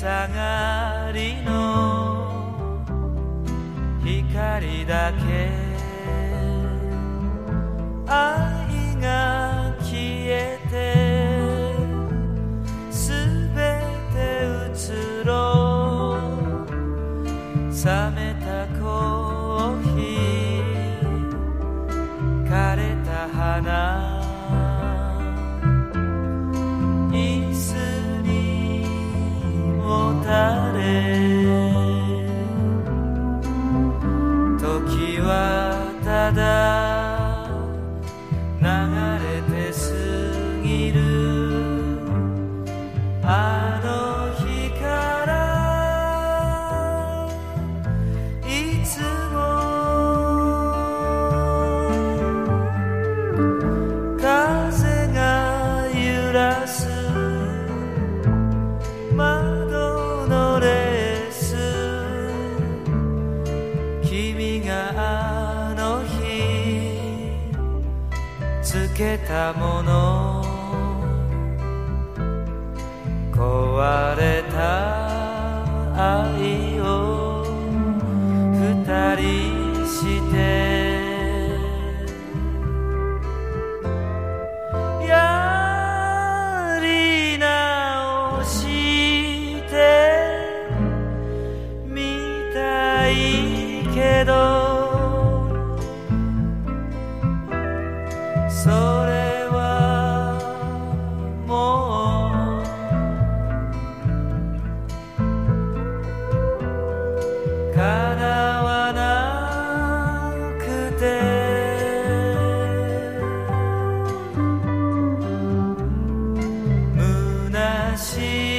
下がりの光だけ。愛が消えてすべて移ろう。冷め The. つけたもの。壊れしい